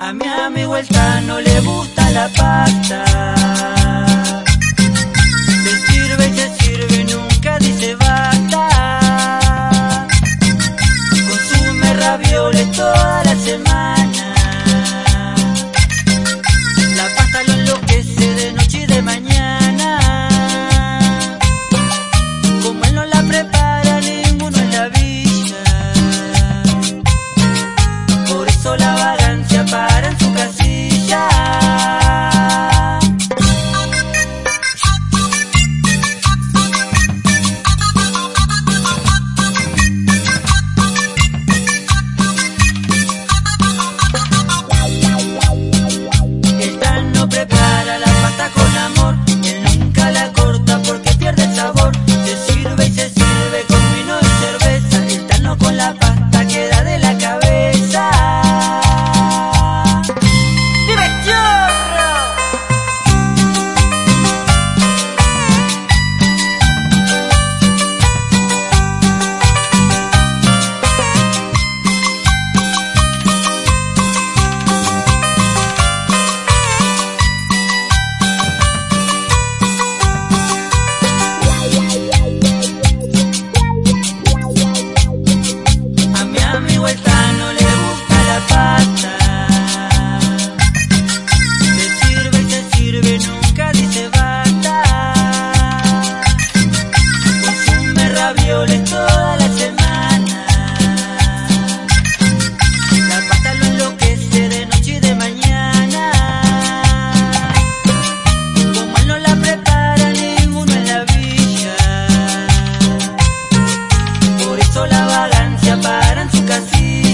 A mi amigo el no le gusta la pasta. nunca dice basta. Consume ravioles toda la semana. La pasta lo enloquece de noche y de mañana. Como él no la prepara ninguno en la villa. Por eso la vagancia para en su casilla.